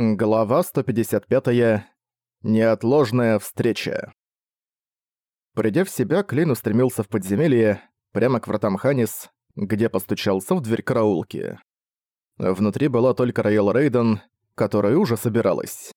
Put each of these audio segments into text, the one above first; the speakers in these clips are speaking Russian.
Глава 155. Неотложная встреча. Придя в себя, Клейн устремился в подземелье, прямо к вратам Ханис, где постучался в дверь караулки. Внутри была только Райл Рейден, которая уже собиралась.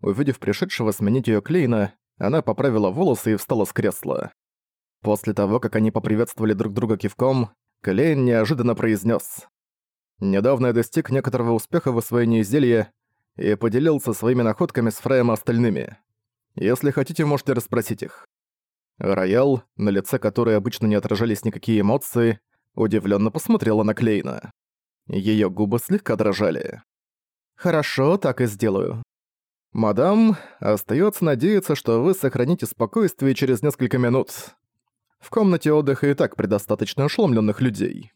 Увидев пришедшего сменить её Клейна, она поправила волосы и встала с кресла. После того, как они поприветствовали друг друга кивком, Клейн неожиданно произнес: «Недавно я достиг некоторого успеха в освоении зелья, и поделился своими находками с Фраем остальными. Если хотите, можете расспросить их. Роял, на лице которой обычно не отражались никакие эмоции, удивленно посмотрела на Клейна. Ее губы слегка дрожали. «Хорошо, так и сделаю. Мадам, остается надеяться, что вы сохраните спокойствие через несколько минут. В комнате отдыха и так предостаточно ошеломленных людей».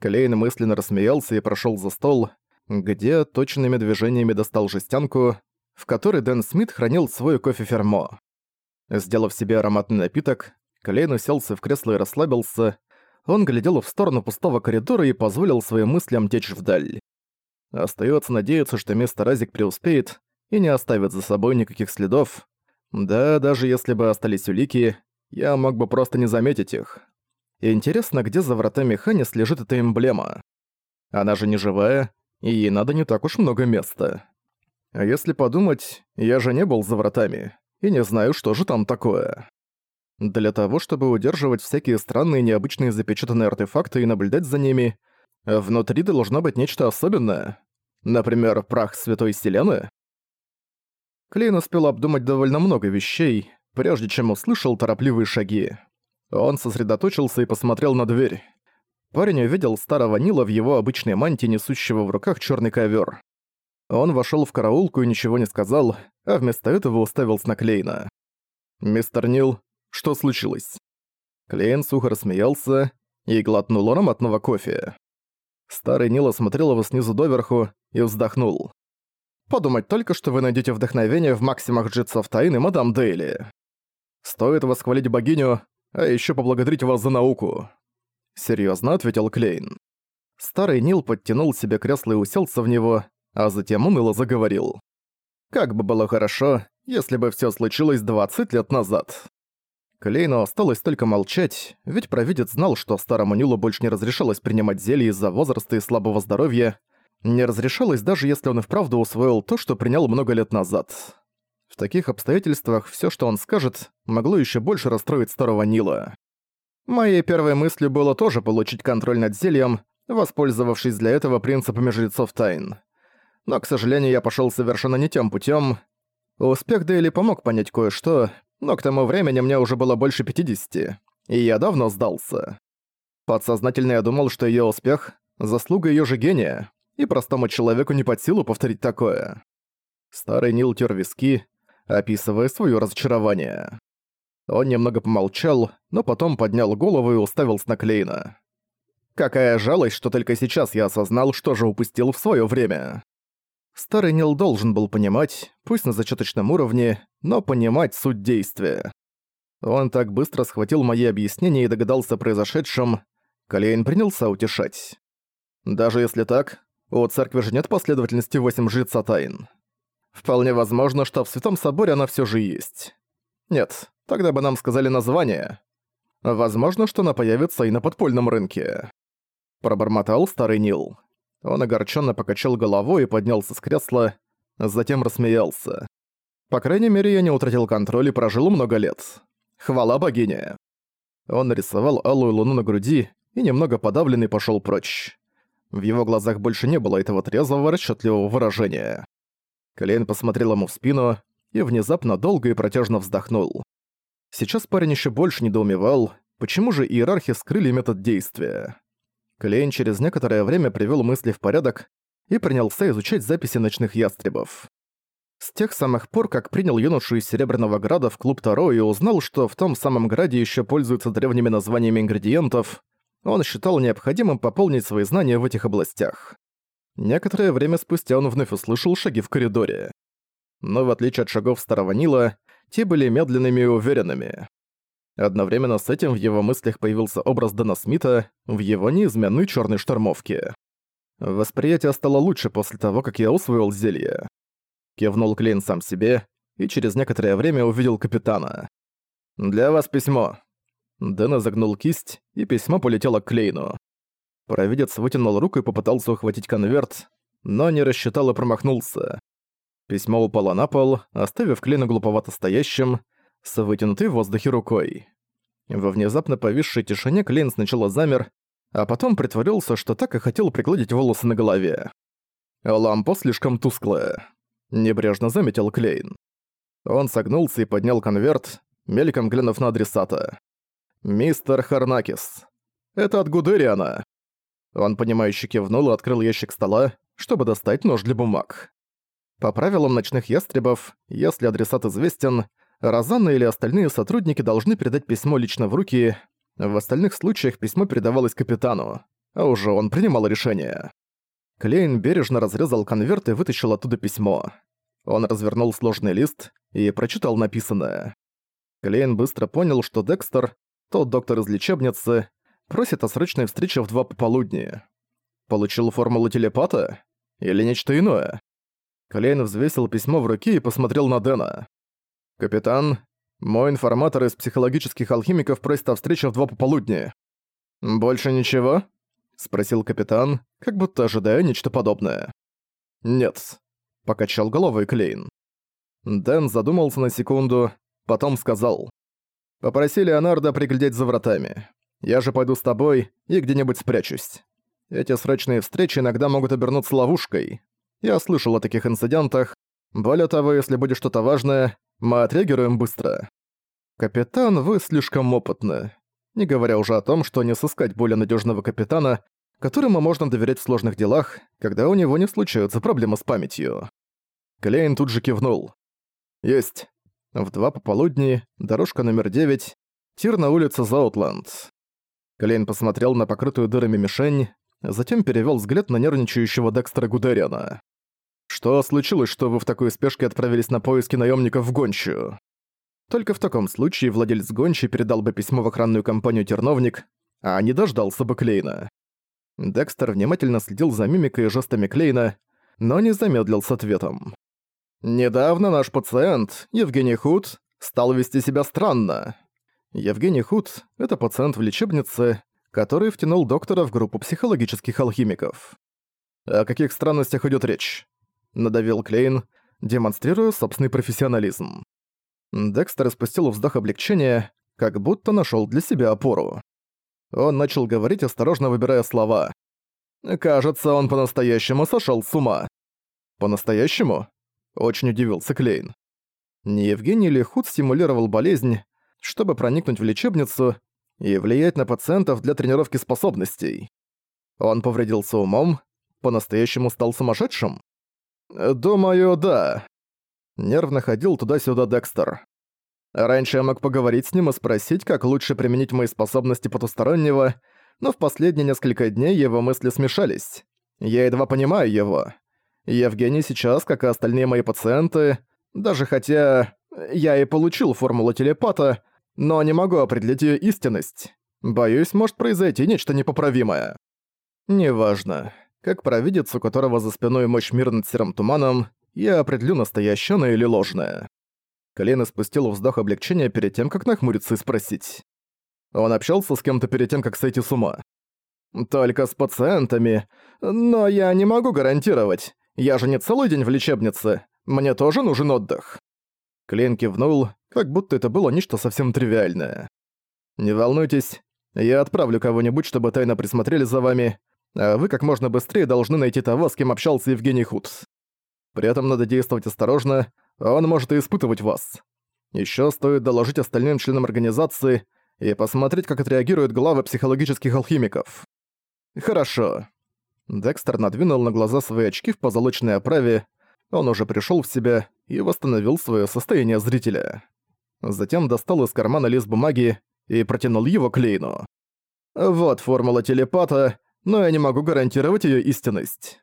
Клейн мысленно рассмеялся и прошел за стол, где точными движениями достал жестянку, в которой Дэн Смит хранил свой кофе-фермо. Сделав себе ароматный напиток, Клейн уселся в кресло и расслабился. Он глядел в сторону пустого коридора и позволил своим мыслям течь вдаль. Остается надеяться, что мистер Разик преуспеет и не оставит за собой никаких следов. Да, даже если бы остались улики, я мог бы просто не заметить их. Интересно, где за вратами Ханис лежит эта эмблема? Она же не живая, и ей надо не так уж много места. А если подумать, я же не был за вратами, и не знаю, что же там такое. Для того, чтобы удерживать всякие странные необычные запечатанные артефакты и наблюдать за ними, внутри должно быть нечто особенное. Например, прах Святой Селены? Клейн успел обдумать довольно много вещей, прежде чем услышал торопливые шаги. Он сосредоточился и посмотрел на дверь. Парень увидел старого Нила в его обычной мантии, несущего в руках черный ковер. Он вошел в караулку и ничего не сказал, а вместо этого уставился на Клейна. «Мистер Нил, что случилось?» Клейн сухо рассмеялся и глотнул ароматного кофе. Старый Нил осмотрел его снизу доверху и вздохнул. «Подумать только, что вы найдете вдохновение в максимах джитсов Тайн и мадам Дейли. Стоит восхвалить богиню, а еще поблагодарить вас за науку. Серьезно ответил Клейн. Старый Нил подтянул себе кресло и уселся в него, а затем уныло заговорил. «Как бы было хорошо, если бы все случилось 20 лет назад». Клейну осталось только молчать, ведь провидец знал, что старому Нилу больше не разрешалось принимать зелье из-за возраста и слабого здоровья, не разрешалось даже если он и вправду усвоил то, что принял много лет назад. В таких обстоятельствах все, что он скажет, могло еще больше расстроить старого Нила. Моей первой мыслью было тоже получить контроль над зельем, воспользовавшись для этого принципами жрецов тайн. Но, к сожалению, я пошёл совершенно не тем путём. Успех Дейли помог понять кое-что, но к тому времени мне уже было больше 50, и я давно сдался. Подсознательно я думал, что её успех — заслуга её же гения, и простому человеку не под силу повторить такое. Старый Нил тёр виски, описывая своё разочарование. Он немного помолчал, но потом поднял голову и уставился на Клейна. «Какая жалость, что только сейчас я осознал, что же упустил в своё время». Старый Нил должен был понимать, пусть на зачаточном уровне, но понимать суть действия. Он так быстро схватил мои объяснения и догадался о произошедшем. Клейн принялся утешать. Даже если так, у церкви же нет последовательности восемь жрица тайн. Вполне возможно, что в Святом Соборе она всё же есть. Нет, тогда бы нам сказали название. Возможно, что она появится и на подпольном рынке. Пробормотал старый Нил. Он огорченно покачал головой и поднялся с кресла, затем рассмеялся. По крайней мере, я не утратил контроль и прожил много лет. Хвала богине. Он нарисовал алую луну на груди и немного подавленный пошел прочь. В его глазах больше не было этого трезвого, расчетливого выражения. Клейн посмотрел ему в спину и внезапно долго и протяжно вздохнул. Сейчас парень еще больше недоумевал, почему же иерархи скрыли метод действия. Клейн через некоторое время привел мысли в порядок и принялся изучать записи ночных ястребов. С тех самых пор, как принял юношу из Серебряного Града в клуб Таро и узнал, что в том самом граде еще пользуются древними названиями ингредиентов, он считал необходимым пополнить свои знания в этих областях. Некоторое время спустя он вновь услышал шаги в коридоре но в отличие от шагов Старого Нила, те были медленными и уверенными. Одновременно с этим в его мыслях появился образ Дэна Смита в его неизменной черной штормовке. Восприятие стало лучше после того, как я усвоил зелье. Кивнул Клейн сам себе и через некоторое время увидел капитана. «Для вас письмо». Дэн загнул кисть, и письмо полетело к Клейну. Провидец вытянул руку и попытался ухватить конверт, но не рассчитал и промахнулся. Письмо упало на пол, оставив Клейна глуповато стоящим, с вытянутой в воздухе рукой. Во внезапно повисшей тишине Клейн сначала замер, а потом притворился, что так и хотел пригладить волосы на голове. Лампа слишком тусклая. Небрежно заметил Клейн. Он согнулся и поднял конверт, мельком глянув на адресата. «Мистер Харнакис. Это от Гудериана». Он, понимающе кивнул и открыл ящик стола, чтобы достать нож для бумаг. По правилам ночных ястребов, если адресат известен, Розанна или остальные сотрудники должны передать письмо лично в руки, в остальных случаях письмо передавалось капитану, а уже он принимал решение. Клейн бережно разрезал конверт и вытащил оттуда письмо. Он развернул сложный лист и прочитал написанное. Клейн быстро понял, что Декстер, тот доктор из лечебницы, просит о срочной встрече в два пополудни. Получил формулу телепата? Или нечто иное? Клейн взвесил письмо в руке и посмотрел на Дэна. «Капитан, мой информатор из психологических алхимиков просит о встрече в два пополудни». «Больше ничего?» — спросил капитан, как будто ожидая нечто подобное. «Нет», — покачал головой Клейн. Дэн задумался на секунду, потом сказал. «Попроси Леонардо приглядеть за вратами. Я же пойду с тобой и где-нибудь спрячусь. Эти срочные встречи иногда могут обернуться ловушкой. Я слышал о таких инцидентах. Более того, если будет что-то важное, мы отреагируем быстро. Капитан, вы слишком опытны. Не говоря уже о том, что не сыскать более надежного капитана, которому можно доверять в сложных делах, когда у него не случаются проблемы с памятью. Клейн тут же кивнул. «Есть. В два пополудни, дорожка номер девять, тир на улице Заутланд». Клейн посмотрел на покрытую дырами мишень, затем перевёл взгляд на нервничающего Декстера Гудериана. «Что случилось, что вы в такой спешке отправились на поиски наемников в гончую?» Только в таком случае владелец гончей передал бы письмо в охранную компанию «Терновник», а не дождался бы Клейна. Декстер внимательно следил за мимикой и жестами Клейна, но не замедлил с ответом. «Недавно наш пациент, Евгений Худ, стал вести себя странно. Евгений Худ — это пациент в лечебнице, который втянул доктора в группу психологических алхимиков. О каких странностях идет речь? Надавил Клейн, демонстрируя собственный профессионализм. Декстер испустил вздох облегчения, как будто нашел для себя опору. Он начал говорить, осторожно выбирая слова. «Кажется, он по-настоящему сошел с ума». «По-настоящему?» — очень удивился Клейн. Не Евгений Лихут стимулировал болезнь, чтобы проникнуть в лечебницу и влиять на пациентов для тренировки способностей. Он повредился умом, по-настоящему стал сумасшедшим? «Думаю, да», Нервно ходил туда-сюда Декстер. Раньше я мог поговорить с ним и спросить, как лучше применить мои способности потустороннего, но в последние несколько дней его мысли смешались. Я едва понимаю его. Евгений сейчас, как и остальные мои пациенты, даже хотя я и получил формулу телепата, но не могу определить ее истинность. Боюсь, может произойти нечто непоправимое. Неважно. Как провидец, у которого за спиной мощь мир над серым туманом, я определю, настоящее оно или ложное. Колено спустил вздох облегчения перед тем, как нахмуриться и спросить. Он общался с кем-то перед тем, как сойти с ума. «Только с пациентами. Но я не могу гарантировать. Я же не целый день в лечебнице. Мне тоже нужен отдых». Клейн кивнул, как будто это было нечто совсем тривиальное. «Не волнуйтесь, я отправлю кого-нибудь, чтобы тайно присмотрели за вами, а вы как можно быстрее должны найти того, с кем общался Евгений Худс. При этом надо действовать осторожно, он может и испытывать вас. Ещё стоит доложить остальным членам организации и посмотреть, как отреагируют главы психологических алхимиков. Хорошо. Декстер надвинул на глаза свои очки в позолоченной оправе, он уже пришёл в себя и восстановил своё состояние зрителя. Затем достал из кармана лист бумаги и протянул его Клейну. «Вот формула телепата, но я не могу гарантировать её истинность.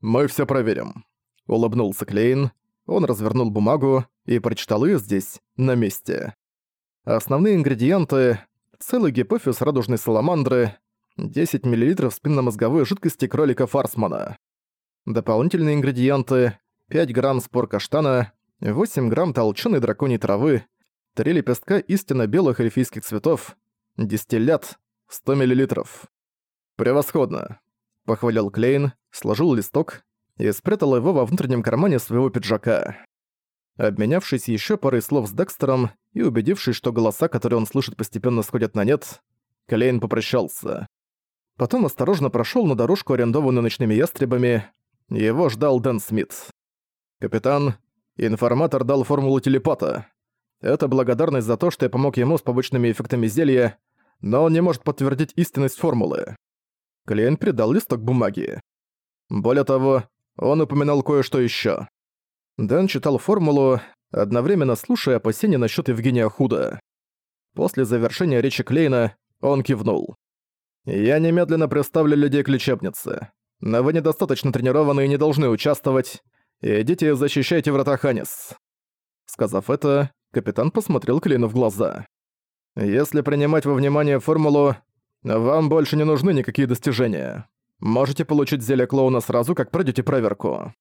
Мы всё проверим». Улыбнулся Клейн. Он развернул бумагу и прочитал её здесь, на месте. Основные ингредиенты – целый гипофиз радужной саламандры, 10 мл спинномозговой жидкости кролика Фарсмана. Дополнительные ингредиенты 5 грамм спор каштана, 8 грамм толченой драконьей травы, 3 лепестка истинно белых эльфийских цветов, дистиллят, 100 миллилитров. «Превосходно!» — похвалил Клейн, сложил листок и спрятал его во внутреннем кармане своего пиджака. Обменявшись еще парой слов с Декстером и убедившись, что голоса, которые он слышит, постепенно сходят на нет, Клейн попрощался. Потом осторожно прошел на дорожку, арендованную ночными ястребами. Его ждал Дэн Смит. «Капитан, информатор дал формулу телепата. Это благодарность за то, что я помог ему с побочными эффектами зелья, но он не может подтвердить истинность формулы». Клейн передал листок бумаги. Более того, он упоминал кое-что еще. Дэн читал формулу, одновременно слушая опасения насчет Евгения Худа. После завершения речи Клейна он кивнул. «Я немедленно представлю людей к лечебнице. Но вы недостаточно тренированы и не должны участвовать. Идите и защищайте врата Ханис». Сказав это, капитан посмотрел Клейну в глаза. «Если принимать во внимание формулу, вам больше не нужны никакие достижения. Можете получить зелье клоуна сразу, как пройдете проверку.